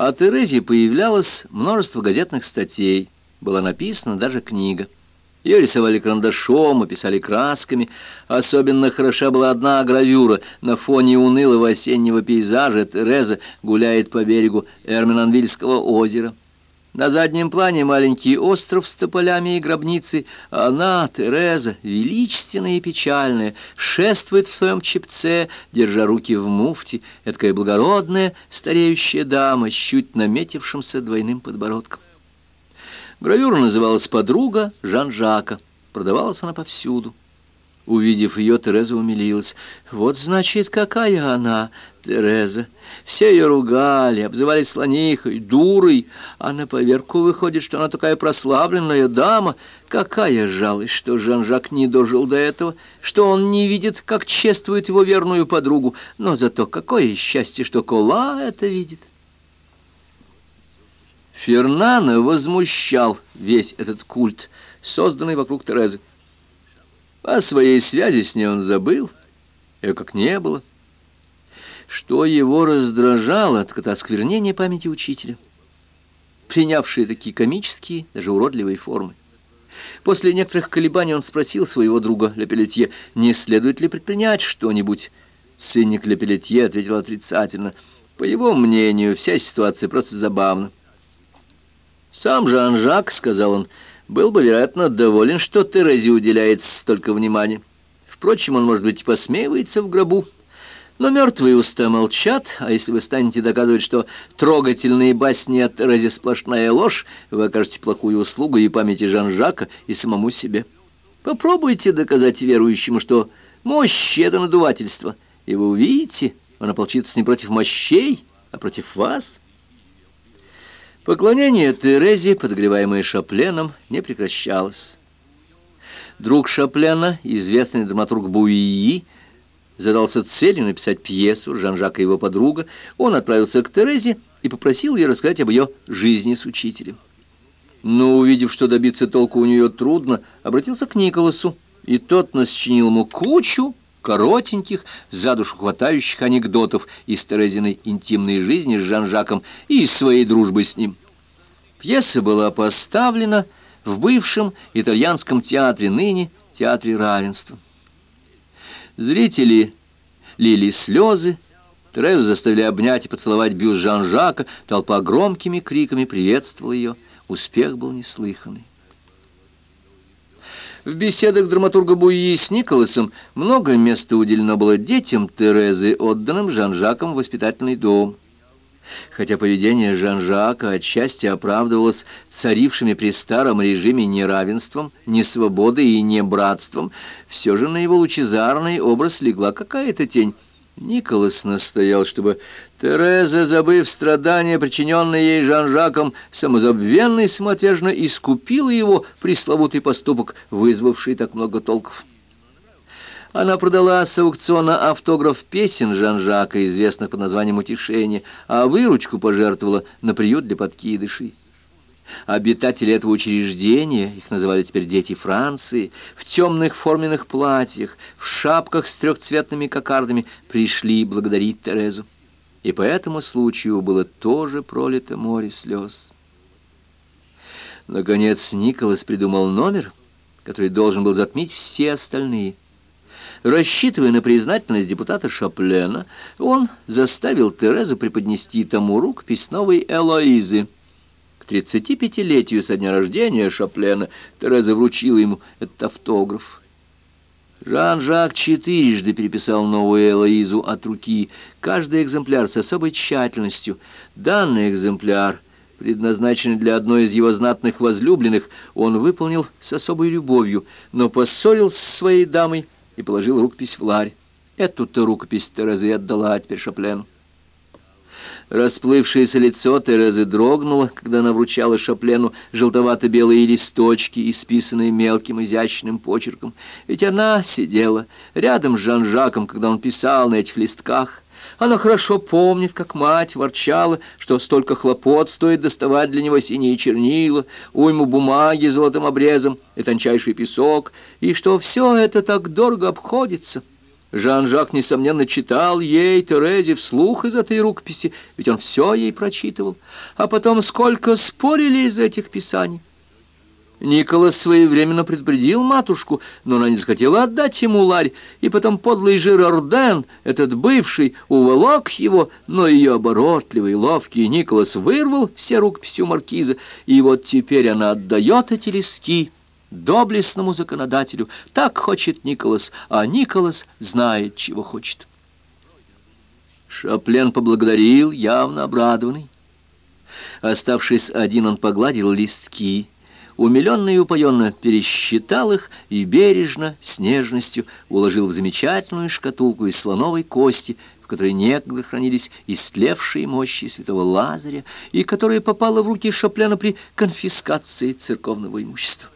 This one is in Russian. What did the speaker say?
О Терезе появлялось множество газетных статей, была написана даже книга. Ее рисовали карандашом, описали красками. Особенно хороша была одна гравюра. На фоне унылого осеннего пейзажа Тереза гуляет по берегу Эрминанвильского озера. На заднем плане маленький остров с тополями и гробницей. Она, Тереза, величественная и печальная, шествует в своем чепце, держа руки в муфте. Эдакая благородная, стареющая дама с чуть наметившимся двойным подбородком. Гравюра называлась «Подруга Жан-Жака». Продавалась она повсюду. Увидев ее, Тереза умилилась. «Вот, значит, какая она, Тереза! Все ее ругали, обзывали слонихой, дурой, а на поверку выходит, что она такая прославленная дама. Какая жалость, что Жан-Жак не дожил до этого, что он не видит, как чествует его верную подругу, но зато какое счастье, что Кола это видит!» Фернана возмущал весь этот культ, созданный вокруг Терезы. О своей связи с ней он забыл, ее как не было. Что его раздражало, так это осквернение памяти учителя, принявшие такие комические, даже уродливые формы. После некоторых колебаний он спросил своего друга Лепелетье, не следует ли предпринять что-нибудь. Циник Лепелетье ответил отрицательно. По его мнению, вся ситуация просто забавна. Сам же Анжак, сказал он, был бы, вероятно, доволен, что Терезе уделяет столько внимания. Впрочем, он, может быть, посмеивается в гробу. Но мертвые уста молчат, а если вы станете доказывать, что трогательные басни от Терезе сплошная ложь, вы окажете плохую услугу и памяти Жан-Жака, и самому себе. Попробуйте доказать верующему, что мощь — это надувательство, и вы увидите, он ополчится не против мощей, а против вас — Поклонение Терезе, подогреваемое Шапленом, не прекращалось. Друг Шаплена, известный драматург Буии, задался целью написать пьесу «Жан-Жак и его подруга». Он отправился к Терезе и попросил ее рассказать об ее жизни с учителем. Но, увидев, что добиться толку у нее трудно, обратился к Николасу, и тот насчинил ему кучу коротеньких, за душу хватающих анекдотов из Терезиной интимной жизни с Жан-Жаком и из своей дружбы с ним. Пьеса была поставлена в бывшем итальянском театре, ныне театре равенства. Зрители лили слезы, Терезу заставили обнять и поцеловать бюст Жан-Жака, толпа громкими криками приветствовала ее, успех был неслыханный. В беседах драматурга Буи с Николасом много места уделено было детям Терезы, отданным Жан-Жаком в воспитательный дом. Хотя поведение Жан-Жака отчасти оправдывалось царившими при старом режиме неравенством, несвободой и небратством, все же на его лучезарный образ легла какая-то тень, Николас настоял, чтобы Тереза, забыв страдания, причиненные ей Жан-Жаком, самозабвенно и самоотверженно искупила его пресловутый поступок, вызвавший так много толков. Она продала с аукциона автограф песен Жан-Жака, известных под названием «Утешение», а выручку пожертвовала на приют для подкидышей. Обитатели этого учреждения, их называли теперь дети Франции, в темных форменных платьях, в шапках с трехцветными кокардами, пришли благодарить Терезу. И по этому случаю было тоже пролито море слез. Наконец Николас придумал номер, который должен был затмить все остальные. Рассчитывая на признательность депутата Шаплена, он заставил Терезу преподнести тому рукопись новой Элоизы — 35-летию со дня рождения Шаплена Тереза вручила ему этот автограф. Жан-Жак четырежды переписал новую Элоизу от руки, каждый экземпляр с особой тщательностью. Данный экземпляр, предназначенный для одной из его знатных возлюбленных, он выполнил с особой любовью, но поссорился с своей дамой и положил рукопись в ларь. Эту-то рукопись Тереза отдала теперь Шаплену. Расплывшееся лицо Терезы дрогнуло, когда она вручала Шаплену желтовато-белые листочки, исписанные мелким изящным почерком. Ведь она сидела рядом с Жан-Жаком, когда он писал на этих листках. Она хорошо помнит, как мать ворчала, что столько хлопот стоит доставать для него синие чернила, уйму бумаги золотым обрезом и тончайший песок, и что все это так дорого обходится. Жан-Жак, несомненно, читал ей, Терезе, вслух из этой рукописи, ведь он все ей прочитывал. А потом сколько спорили из этих писаний. Николас своевременно предупредил матушку, но она не захотела отдать ему ларь, и потом подлый Жирарден, этот бывший, уволок его, но ее оборотливый, ловкий Николас вырвал все рукописи у маркиза, и вот теперь она отдает эти листки доблестному законодателю. Так хочет Николас, а Николас знает, чего хочет. Шаплен поблагодарил, явно обрадованный. Оставшись один, он погладил листки, умиленно и упоенно пересчитал их и бережно, с нежностью, уложил в замечательную шкатулку из слоновой кости, в которой некогда хранились истлевшие мощи святого Лазаря, и которая попала в руки Шаплена при конфискации церковного имущества.